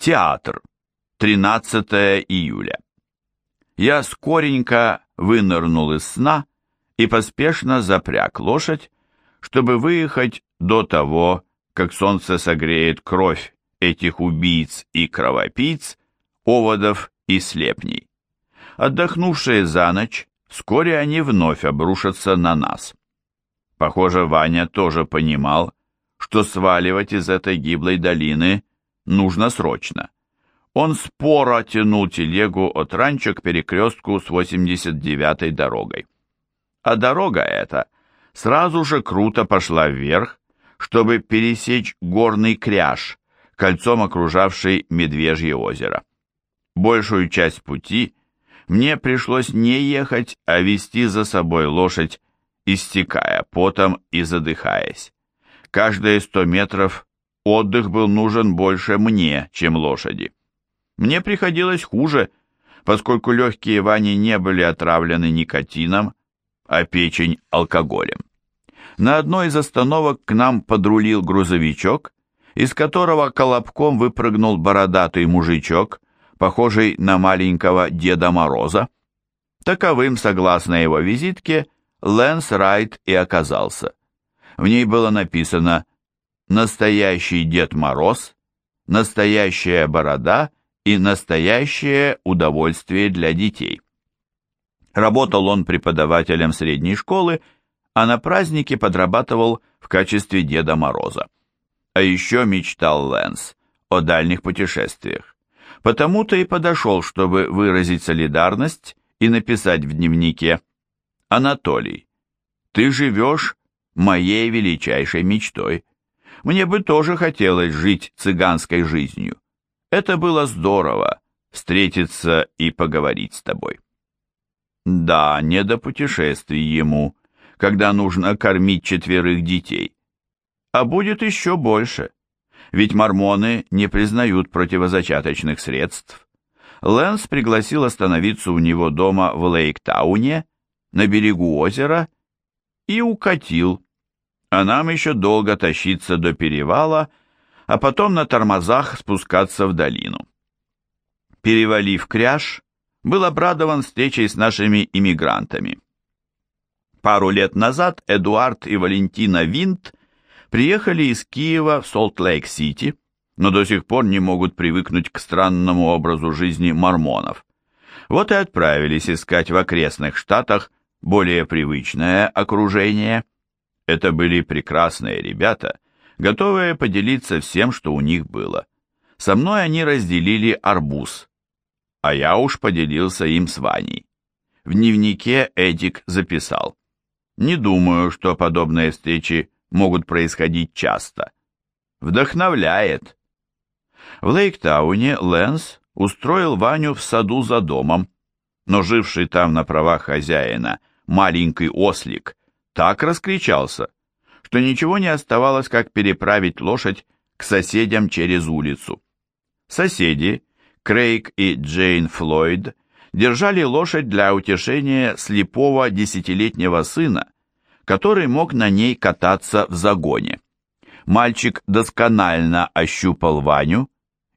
Театр. 13 июля. Я скоренько вынырнул из сна и поспешно запряг лошадь, чтобы выехать до того, как солнце согреет кровь этих убийц и кровопийц, оводов и слепней. Отдохнувшие за ночь, вскоре они вновь обрушатся на нас. Похоже, Ваня тоже понимал, что сваливать из этой гиблой долины нужно срочно. Он споро тянул телегу от ранчо к перекрестку с 89-й дорогой. А дорога эта сразу же круто пошла вверх, чтобы пересечь горный кряж, кольцом окружавший Медвежье озеро. Большую часть пути мне пришлось не ехать, а вести за собой лошадь, истекая потом и задыхаясь. Каждые сто метров отдых был нужен больше мне, чем лошади. Мне приходилось хуже, поскольку легкие Вани не были отравлены никотином, а печень – алкоголем. На одной из остановок к нам подрулил грузовичок, из которого колобком выпрыгнул бородатый мужичок, похожий на маленького Деда Мороза. Таковым, согласно его визитке, Лэнс Райт и оказался. В ней было написано «Настоящий Дед Мороз», «Настоящая борода» и «Настоящее удовольствие для детей». Работал он преподавателем средней школы, а на празднике подрабатывал в качестве Деда Мороза. А еще мечтал Лэнс о дальних путешествиях. Потому-то и подошел, чтобы выразить солидарность и написать в дневнике «Анатолий, ты живешь моей величайшей мечтой. Мне бы тоже хотелось жить цыганской жизнью. Это было здорово, встретиться и поговорить с тобой». Да, не до путешествий ему, когда нужно кормить четверых детей. А будет еще больше, ведь мормоны не признают противозачаточных средств. Лэнс пригласил остановиться у него дома в Лейктауне, на берегу озера, и укатил. А нам еще долго тащиться до перевала, а потом на тормозах спускаться в долину. Перевалив кряж, был обрадован встречей с нашими иммигрантами. Пару лет назад Эдуард и Валентина Винт приехали из Киева в Солт-Лейк-Сити, но до сих пор не могут привыкнуть к странному образу жизни мормонов. Вот и отправились искать в окрестных штатах более привычное окружение. Это были прекрасные ребята, готовые поделиться всем, что у них было. Со мной они разделили арбуз, а я уж поделился им с Ваней. В дневнике Эдик записал. Не думаю, что подобные встречи могут происходить часто. Вдохновляет. В Лейктауне Лэнс устроил Ваню в саду за домом, но живший там на правах хозяина маленький ослик так раскричался, что ничего не оставалось, как переправить лошадь к соседям через улицу. Соседи, Крейг и Джейн Флойд, держали лошадь для утешения слепого десятилетнего сына, который мог на ней кататься в загоне. Мальчик досконально ощупал Ваню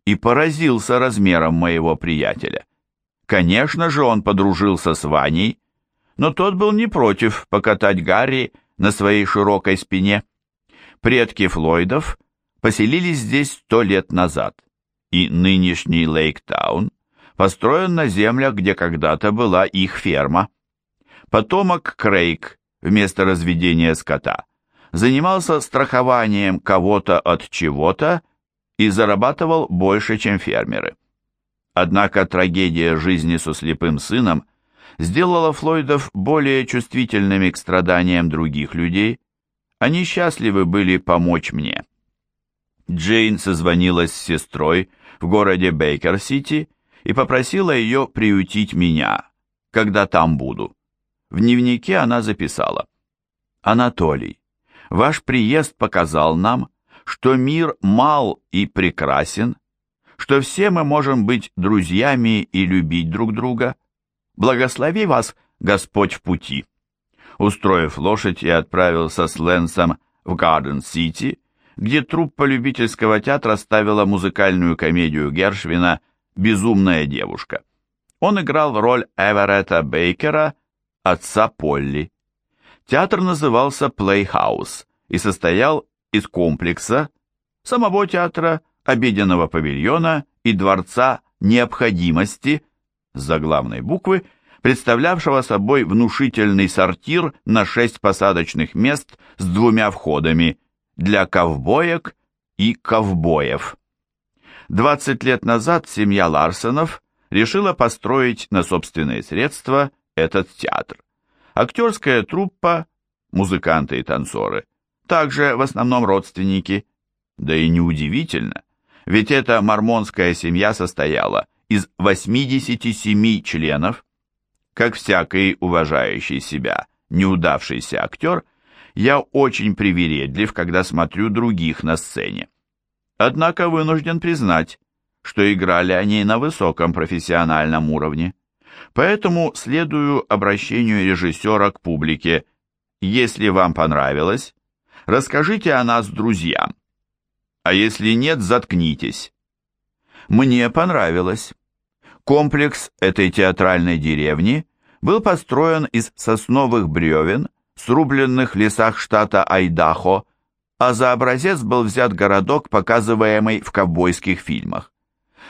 и поразился размером моего приятеля. Конечно же, он подружился с Ваней, но тот был не против покатать Гарри на своей широкой спине. Предки Флойдов поселились здесь сто лет назад, и нынешний Лейктаун построен на землях, где когда-то была их ферма. Потомок Крейг вместо разведения скота занимался страхованием кого-то от чего-то и зарабатывал больше, чем фермеры. Однако трагедия жизни со слепым сыном сделала Флойдов более чувствительными к страданиям других людей. Они счастливы были помочь мне. Джейн созвонилась с сестрой в городе Бейкер-Сити и попросила ее приютить меня, когда там буду. В дневнике она записала. «Анатолий, ваш приезд показал нам, что мир мал и прекрасен, что все мы можем быть друзьями и любить друг друга. Благослови вас Господь в пути». Устроив лошадь, я отправился с Лэнсом в Гарден-Сити, где труппа любительского театра ставила музыкальную комедию Гершвина «Безумная девушка». Он играл роль Эверетта Бейкера, отца Полли. Театр назывался Playhouse и состоял из комплекса, самого театра, обеденного павильона и дворца необходимости с заглавной буквы, представлявшего собой внушительный сортир на шесть посадочных мест с двумя входами для ковбоек и ковбоев. 20 лет назад семья Ларсонов решила построить на собственные средства этот театр. Актерская труппа, музыканты и танцоры, также в основном родственники, да и неудивительно, ведь эта мормонская семья состояла из 87 членов. Как всякий уважающий себя неудавшийся актер, я очень привередлив, когда смотрю других на сцене. Однако вынужден признать, что играли они на высоком профессиональном уровне. Поэтому следую обращению режиссера к публике. Если вам понравилось, расскажите о нас друзьям. А если нет, заткнитесь. Мне понравилось. Комплекс этой театральной деревни был построен из сосновых бревен, срубленных в лесах штата Айдахо, а за образец был взят городок, показываемый в ковбойских фильмах.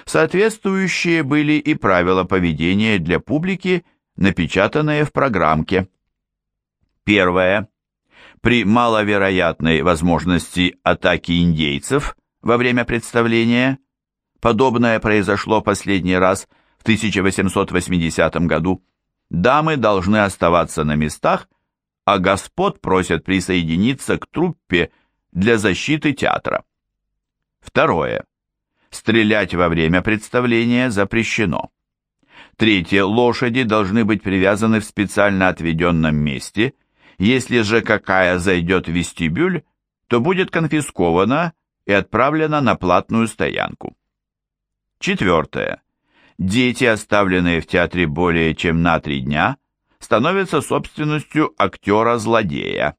Соответствующие были и правила поведения для публики, напечатанные в программке. Первое. При маловероятной возможности атаки индейцев во время представления, подобное произошло последний раз в 1880 году, дамы должны оставаться на местах, а господ просят присоединиться к труппе для защиты театра. Второе. Стрелять во время представления запрещено. Третье. Лошади должны быть привязаны в специально отведенном месте. Если же какая зайдет в вестибюль, то будет конфискована и отправлена на платную стоянку. Четвертое. Дети, оставленные в театре более чем на три дня, становятся собственностью актера-злодея.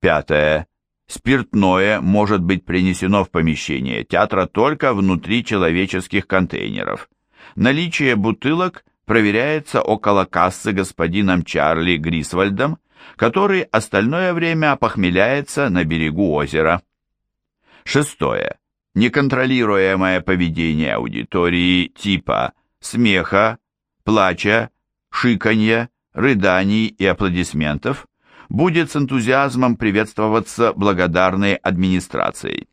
Пятое. Спиртное может быть принесено в помещение театра только внутри человеческих контейнеров. Наличие бутылок проверяется около кассы господином Чарли Грисвальдом, который остальное время опохмеляется на берегу озера. Шестое. Неконтролируемое поведение аудитории типа смеха, плача, шиканья, рыданий и аплодисментов будет с энтузиазмом приветствоваться благодарной администрацией.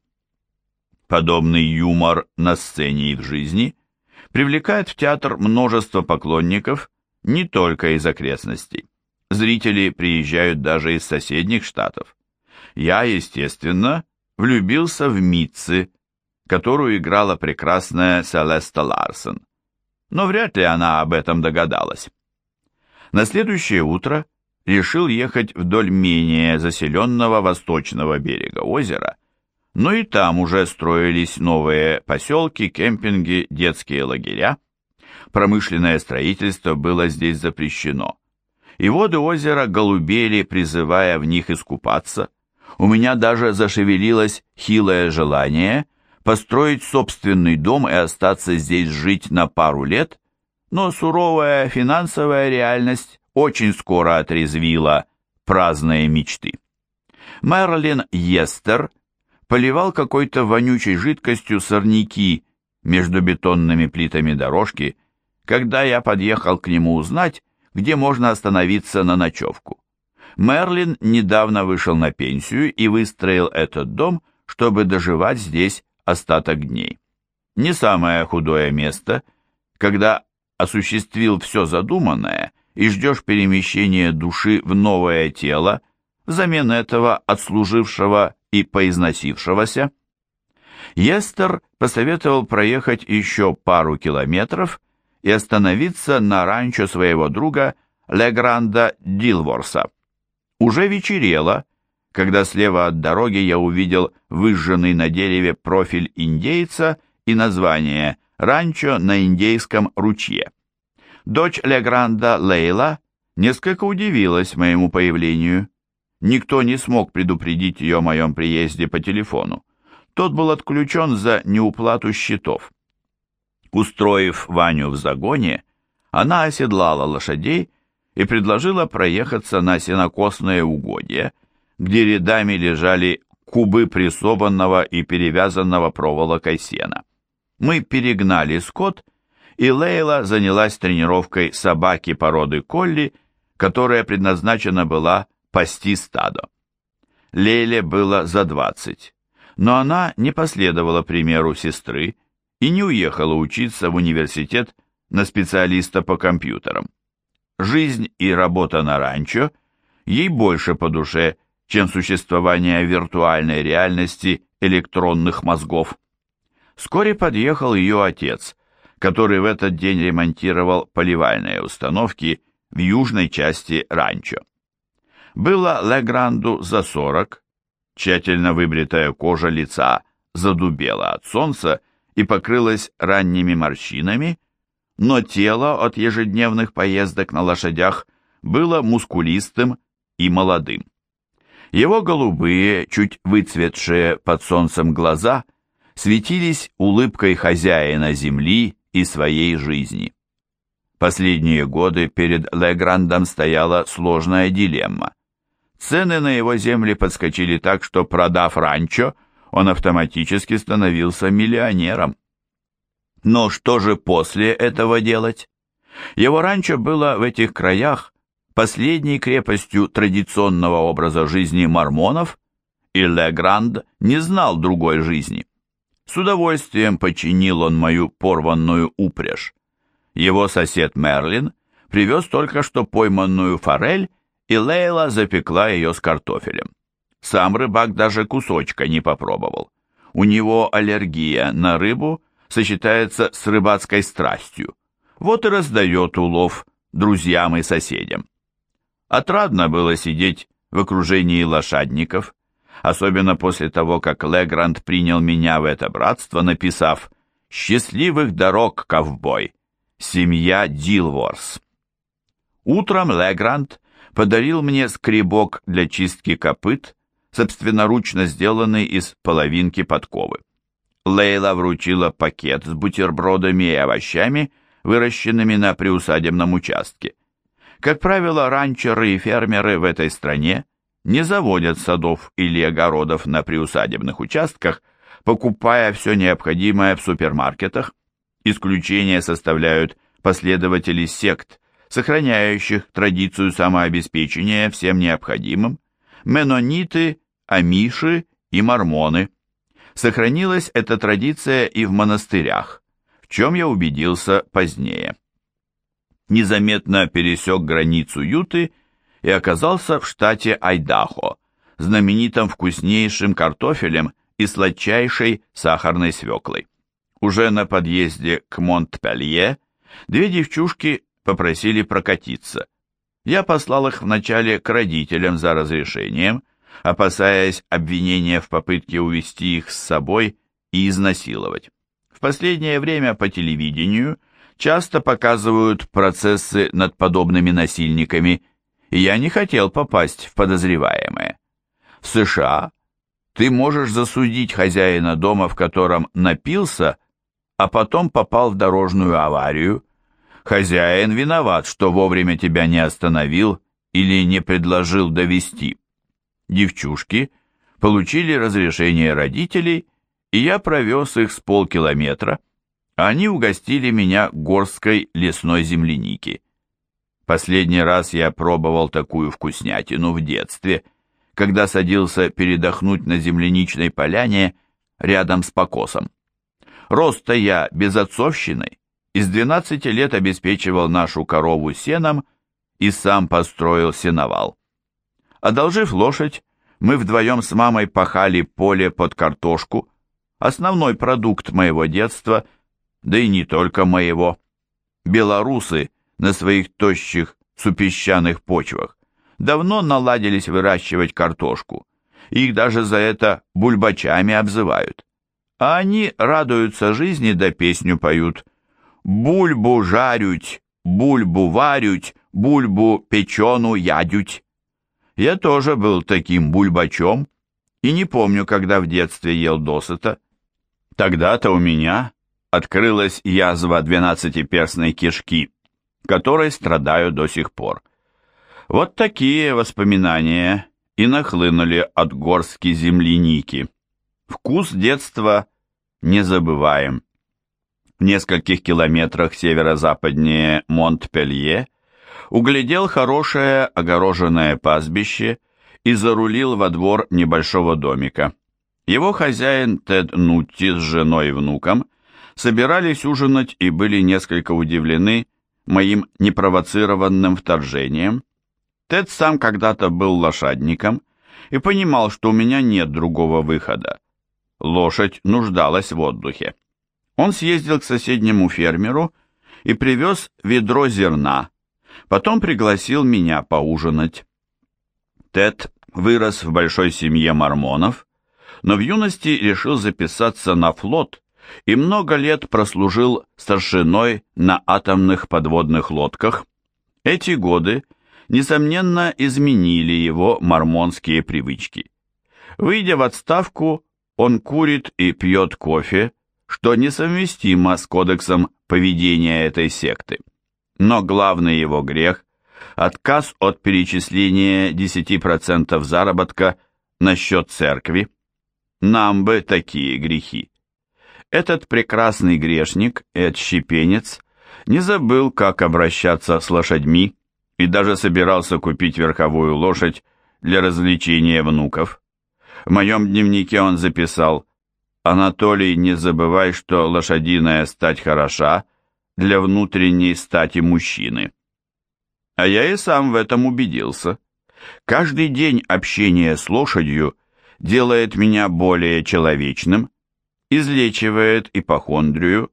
Подобный юмор на сцене и в жизни привлекает в театр множество поклонников не только из окрестностей. Зрители приезжают даже из соседних штатов. Я, естественно, влюбился в Митцы, которую играла прекрасная Селеста Ларсон. Но вряд ли она об этом догадалась. На следующее утро решил ехать вдоль менее заселенного восточного берега озера, но и там уже строились новые поселки, кемпинги, детские лагеря. Промышленное строительство было здесь запрещено. И воды озера голубели, призывая в них искупаться. У меня даже зашевелилось хилое желание построить собственный дом и остаться здесь жить на пару лет, но суровая финансовая реальность очень скоро отрезвила праздные мечты. Мерлин Естер поливал какой-то вонючей жидкостью сорняки между бетонными плитами дорожки, когда я подъехал к нему узнать, где можно остановиться на ночевку. Мерлин недавно вышел на пенсию и выстроил этот дом, чтобы доживать здесь остаток дней. Не самое худое место, когда осуществил все задуманное и ждешь перемещения души в новое тело, взамен этого отслужившего и поизносившегося. Естер посоветовал проехать еще пару километров и остановиться на ранчо своего друга Легранда Дилворса. Уже вечерело, когда слева от дороги я увидел выжженный на дереве профиль индейца и название «Ранчо на Индейском ручье». Дочь Легранда Лейла несколько удивилась моему появлению. Никто не смог предупредить ее о моем приезде по телефону. Тот был отключен за неуплату счетов. Устроив Ваню в загоне, она оседлала лошадей и предложила проехаться на сенокосное угодье, где рядами лежали кубы прессованного и перевязанного проволокой сена. Мы перегнали скот, и Лейла занялась тренировкой собаки породы колли, которая предназначена была пасти стадо. Лейле было за двадцать, но она не последовала примеру сестры и не уехала учиться в университет на специалиста по компьютерам. Жизнь и работа на ранчо ей больше по душе, чем существование виртуальной реальности электронных мозгов. Вскоре подъехал ее отец, который в этот день ремонтировал поливальные установки в южной части ранчо. Было Легранду за сорок, тщательно выбритая кожа лица задубела от солнца и покрылась ранними морщинами, но тело от ежедневных поездок на лошадях было мускулистым и молодым. Его голубые, чуть выцветшие под солнцем глаза светились улыбкой хозяина земли и своей жизни. Последние годы перед Леграндом стояла сложная дилемма. Цены на его земли подскочили так, что, продав ранчо, он автоматически становился миллионером. Но что же после этого делать? Его ранчо было в этих краях последней крепостью традиционного образа жизни мормонов, и Легранд не знал другой жизни. С удовольствием починил он мою порванную упряжь. Его сосед Мерлин привез только что пойманную форель и Лейла запекла ее с картофелем. Сам рыбак даже кусочка не попробовал. У него аллергия на рыбу сочетается с рыбацкой страстью. Вот и раздает улов друзьям и соседям. Отрадно было сидеть в окружении лошадников, особенно после того, как Легранд принял меня в это братство, написав «Счастливых дорог, ковбой! Семья Дилворс». Утром Легранд подарил мне скребок для чистки копыт, собственноручно сделанный из половинки подковы. Лейла вручила пакет с бутербродами и овощами, выращенными на приусадебном участке. Как правило, ранчеры и фермеры в этой стране не заводят садов или огородов на приусадебных участках, покупая все необходимое в супермаркетах. Исключение составляют последователи сект, сохраняющих традицию самообеспечения всем необходимым, менониты, амиши и мормоны. Сохранилась эта традиция и в монастырях, в чем я убедился позднее. Незаметно пересек границу Юты и оказался в штате Айдахо, знаменитым вкуснейшим картофелем и сладчайшей сахарной свеклой. Уже на подъезде к Монтпелье две девчушки попросили прокатиться. Я послал их вначале к родителям за разрешением, опасаясь обвинения в попытке увести их с собой и изнасиловать. В последнее время по телевидению часто показывают процессы над подобными насильниками, и я не хотел попасть в подозреваемое. В США ты можешь засудить хозяина дома, в котором напился, а потом попал в дорожную аварию, Хозяин виноват, что вовремя тебя не остановил или не предложил довести. Девчушки получили разрешение родителей, и я провез их с полкилометра. Они угостили меня горской лесной земляники. Последний раз я пробовал такую вкуснятину в детстве, когда садился передохнуть на земляничной поляне рядом с покосом. Роста я безотцовщиной, из 12 лет обеспечивал нашу корову сеном и сам построил сеновал. Одолжив лошадь, мы вдвоем с мамой пахали поле под картошку, основной продукт моего детства, да и не только моего. Белорусы на своих тощих супесчаных почвах давно наладились выращивать картошку, их даже за это бульбачами обзывают. А они радуются жизни да песню поют – бульбу жарють, бульбу варють, бульбу печену ядють. Я тоже был таким бульбачом и не помню, когда в детстве ел досыта. Тогда-то у меня открылась язва двенадцатиперстной кишки, которой страдаю до сих пор. Вот такие воспоминания и нахлынули от горстки земляники. Вкус детства не забываем. В нескольких километрах северо-западнее Монтпелье углядел хорошее огороженное пастбище и зарулил во двор небольшого домика. Его хозяин Тед Нутти с женой и внуком собирались ужинать и были несколько удивлены моим непровоцированным вторжением. Тед сам когда-то был лошадником и понимал, что у меня нет другого выхода. Лошадь нуждалась в отдыхе. Он съездил к соседнему фермеру и привез ведро зерна, потом пригласил меня поужинать. Тед вырос в большой семье мормонов, но в юности решил записаться на флот и много лет прослужил старшиной на атомных подводных лодках. Эти годы, несомненно, изменили его мормонские привычки. Выйдя в отставку, он курит и пьет кофе, что несовместимо с кодексом поведения этой секты. Но главный его грех – отказ от перечисления 10% заработка на счет церкви. Нам бы такие грехи. Этот прекрасный грешник и отщепенец не забыл, как обращаться с лошадьми и даже собирался купить верховую лошадь для развлечения внуков. В моем дневнике он записал «Анатолий, не забывай, что лошадиная стать хороша для внутренней стати мужчины». А я и сам в этом убедился. Каждый день общения с лошадью делает меня более человечным, излечивает ипохондрию,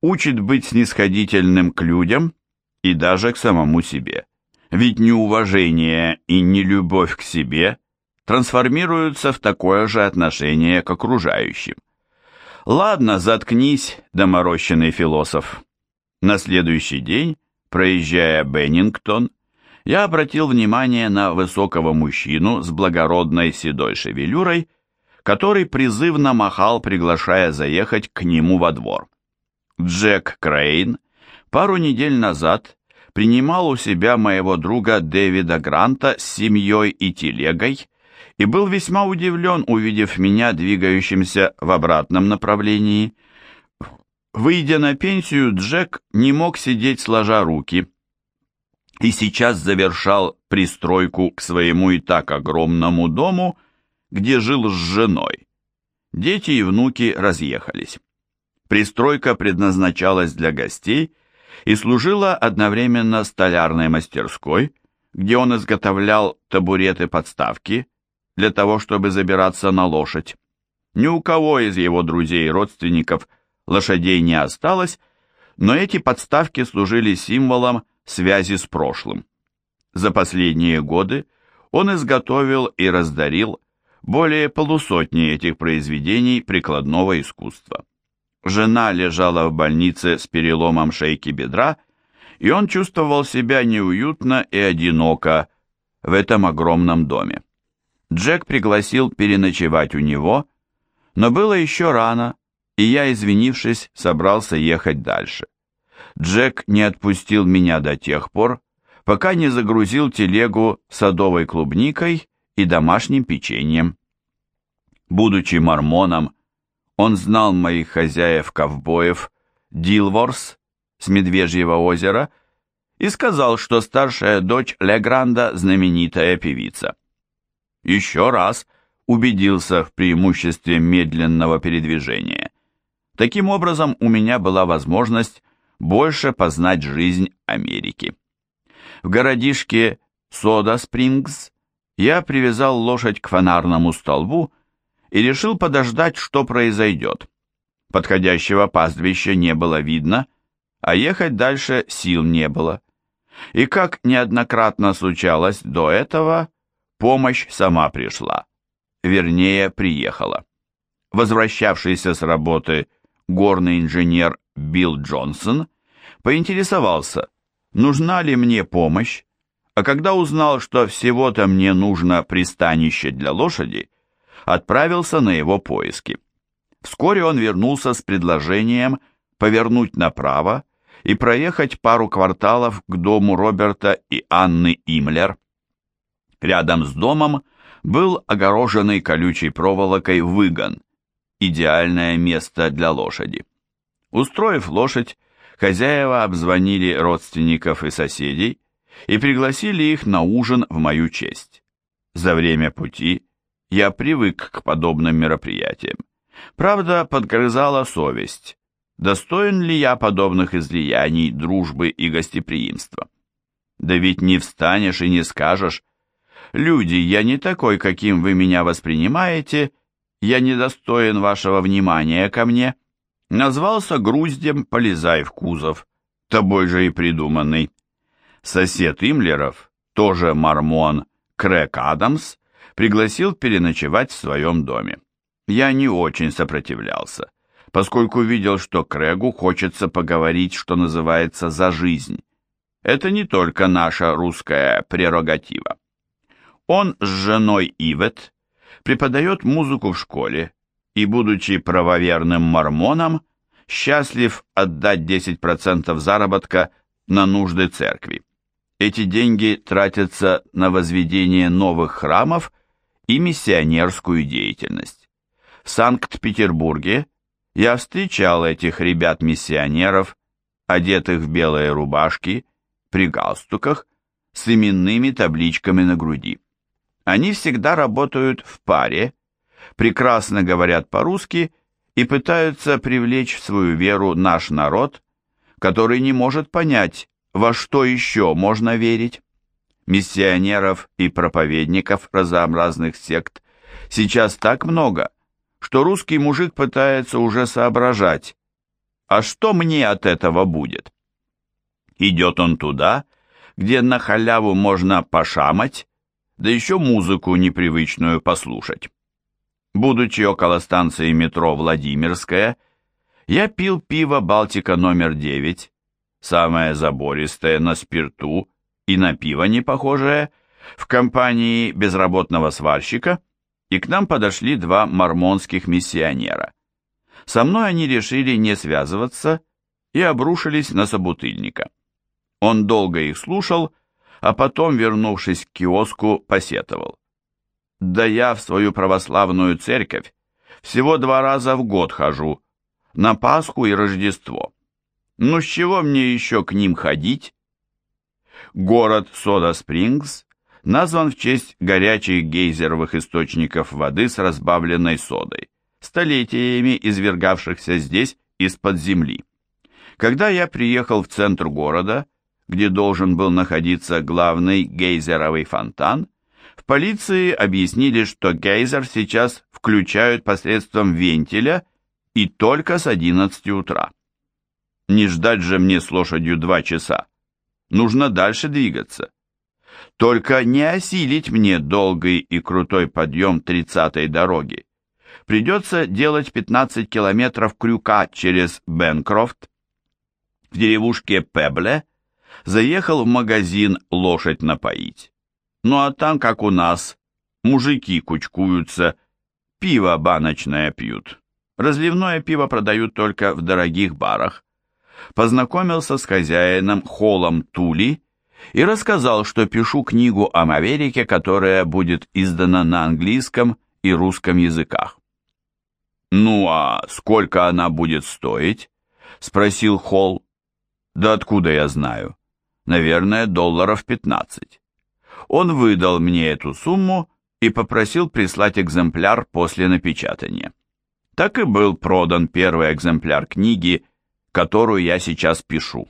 учит быть снисходительным к людям и даже к самому себе. Ведь неуважение и нелюбовь к себе трансформируются в такое же отношение к окружающим. Ладно, заткнись, доморощенный философ. На следующий день, проезжая Беннингтон, я обратил внимание на высокого мужчину с благородной седой шевелюрой, который призывно махал, приглашая заехать к нему во двор. Джек Крейн пару недель назад принимал у себя моего друга Дэвида Гранта с семьей и телегой и был весьма удивлен, увидев меня двигающимся в обратном направлении. Выйдя на пенсию, Джек не мог сидеть сложа руки и сейчас завершал пристройку к своему и так огромному дому, где жил с женой. Дети и внуки разъехались. Пристройка предназначалась для гостей и служила одновременно столярной мастерской, где он изготовлял табуреты-подставки для того, чтобы забираться на лошадь. Ни у кого из его друзей и родственников лошадей не осталось, но эти подставки служили символом связи с прошлым. За последние годы он изготовил и раздарил более полусотни этих произведений прикладного искусства. Жена лежала в больнице с переломом шейки бедра, и он чувствовал себя неуютно и одиноко в этом огромном доме. Джек пригласил переночевать у него, но было еще рано, и я, извинившись, собрался ехать дальше. Джек не отпустил меня до тех пор, пока не загрузил телегу садовой клубникой и домашним печеньем. Будучи мормоном, он знал моих хозяев-ковбоев Дилворс с Медвежьего озера и сказал, что старшая дочь Легранда знаменитая певица. Еще раз убедился в преимуществе медленного передвижения. Таким образом, у меня была возможность больше познать жизнь Америки. В городишке Сода-Спрингс я привязал лошадь к фонарному столбу и решил подождать, что произойдет. Подходящего пастбища не было видно, а ехать дальше сил не было. И как неоднократно случалось до этого, помощь сама пришла, вернее, приехала. Возвращавшийся с работы горный инженер Билл Джонсон поинтересовался, нужна ли мне помощь, а когда узнал, что всего-то мне нужно пристанище для лошади, отправился на его поиски. Вскоре он вернулся с предложением повернуть направо и проехать пару кварталов к дому Роберта и Анны Имлер. Рядом с домом был огороженный колючей проволокой выгон, идеальное место для лошади. Устроив лошадь, хозяева обзвонили родственников и соседей и пригласили их на ужин в мою честь. За время пути я привык к подобным мероприятиям. Правда, подгрызала совесть. Достоин ли я подобных излияний, дружбы и гостеприимства? Да ведь не встанешь и не скажешь. Люди, я не такой, каким вы меня воспринимаете, я недостоин вашего внимания ко мне. Назвался груздем, полезай в кузов, тобой же и придуманный. Сосед Имлеров, тоже мормон, Крэк Адамс, пригласил переночевать в своем доме. Я не очень сопротивлялся, поскольку видел, что Крэгу хочется поговорить, что называется, за жизнь. Это не только наша русская прерогатива. Он с женой Ивет преподает музыку в школе и, будучи правоверным мормоном, счастлив отдать 10% заработка на нужды церкви. Эти деньги тратятся на возведение новых храмов и миссионерскую деятельность. В Санкт-Петербурге я встречал этих ребят-миссионеров, одетых в белые рубашки, при галстуках, с именными табличками на груди. Они всегда работают в паре, прекрасно говорят по-русски и пытаются привлечь в свою веру наш народ, который не может понять, во что еще можно верить миссионеров и проповедников разнообразных сект сейчас так много, что русский мужик пытается уже соображать, а что мне от этого будет? Идет он туда, где на халяву можно пошамать, да еще музыку непривычную послушать. Будучи около станции метро Владимирская, я пил пиво «Балтика» номер 9, самое забористое на спирту и на пиво не похожее, в компании безработного сварщика, и к нам подошли два мормонских миссионера. Со мной они решили не связываться и обрушились на собутыльника. Он долго их слушал, а потом, вернувшись к киоску, посетовал. «Да я в свою православную церковь всего два раза в год хожу, на Пасху и Рождество. Ну с чего мне еще к ним ходить?» Город Сода-Спрингс назван в честь горячих гейзеровых источников воды с разбавленной содой, столетиями извергавшихся здесь из-под земли. Когда я приехал в центр города, где должен был находиться главный гейзеровый фонтан, в полиции объяснили, что гейзер сейчас включают посредством вентиля и только с 11 утра. Не ждать же мне с лошадью два часа. Нужно дальше двигаться. Только не осилить мне долгий и крутой подъем тридцатой дороги. Придется делать 15 километров крюка через Бенкрофт. В деревушке Пебле заехал в магазин лошадь напоить. Ну а там, как у нас, мужики кучкуются, пиво баночное пьют. Разливное пиво продают только в дорогих барах познакомился с хозяином Холлом Тули и рассказал, что пишу книгу о Маверике, которая будет издана на английском и русском языках. «Ну а сколько она будет стоить?» — спросил Холл. «Да откуда я знаю? Наверное, долларов пятнадцать». Он выдал мне эту сумму и попросил прислать экземпляр после напечатания. Так и был продан первый экземпляр книги которую я сейчас пишу.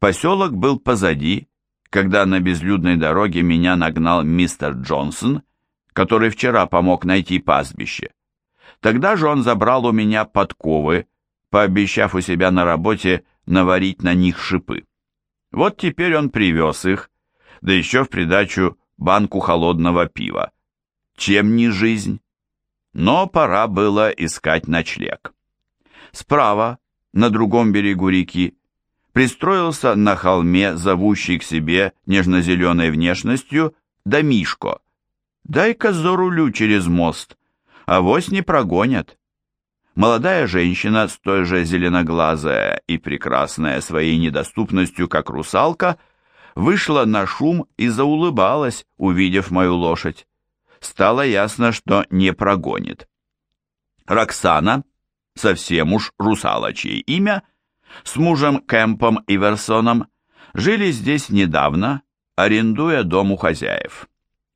Поселок был позади, когда на безлюдной дороге меня нагнал мистер Джонсон, который вчера помог найти пастбище. Тогда же он забрал у меня подковы, пообещав у себя на работе наварить на них шипы. Вот теперь он привез их, да еще в придачу банку холодного пива. Чем не жизнь? Но пора было искать ночлег. Справа, на другом берегу реки, пристроился на холме, зовущий к себе нежно-зеленой внешностью, домишко. Дай-ка зарулю через мост, а вось не прогонят. Молодая женщина, с той же зеленоглазая и прекрасная своей недоступностью, как русалка, вышла на шум и заулыбалась, увидев мою лошадь. Стало ясно, что не прогонит. Роксана, совсем уж русалочье имя, с мужем Кэмпом Иверсоном жили здесь недавно, арендуя дом у хозяев.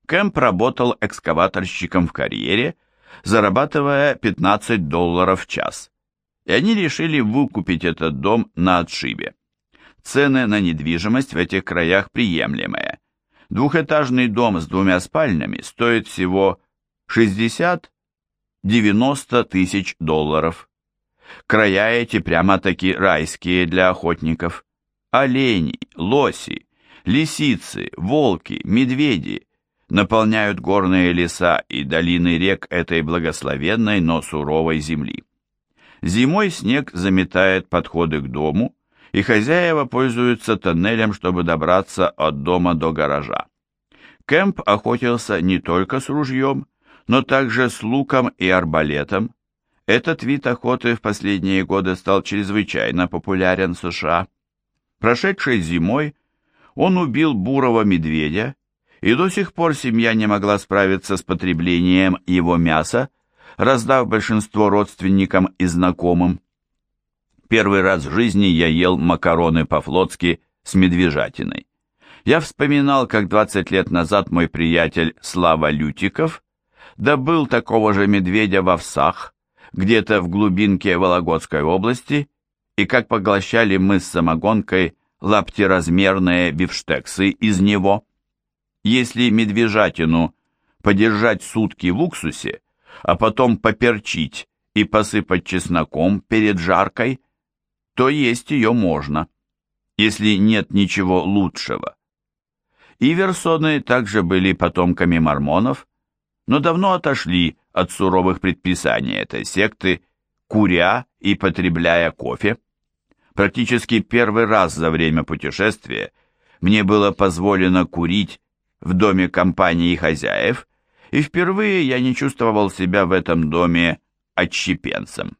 Кэмп работал экскаваторщиком в карьере, зарабатывая 15 долларов в час, и они решили выкупить этот дом на отшибе. Цены на недвижимость в этих краях приемлемые. Двухэтажный дом с двумя спальнями стоит всего 60-90 тысяч долларов. Края эти прямо-таки райские для охотников. Олени, лоси, лисицы, волки, медведи наполняют горные леса и долины рек этой благословенной, но суровой земли. Зимой снег заметает подходы к дому, и хозяева пользуются тоннелем, чтобы добраться от дома до гаража. Кэмп охотился не только с ружьем, но также с луком и арбалетом, этот вид охоты в последние годы стал чрезвычайно популярен в США. Прошедшей зимой он убил бурого медведя, и до сих пор семья не могла справиться с потреблением его мяса, раздав большинство родственникам и знакомым. Первый раз в жизни я ел макароны по-флотски с медвежатиной. Я вспоминал, как 20 лет назад мой приятель Слава Лютиков добыл такого же медведя в овсах, где-то в глубинке Вологодской области, и как поглощали мы с самогонкой лаптеразмерные бифштексы из него. Если медвежатину подержать сутки в уксусе, а потом поперчить и посыпать чесноком перед жаркой, то есть ее можно, если нет ничего лучшего. Иверсоны также были потомками мормонов, но давно отошли от суровых предписаний этой секты, куря и потребляя кофе. Практически первый раз за время путешествия мне было позволено курить в доме компании хозяев, и впервые я не чувствовал себя в этом доме отщепенцем.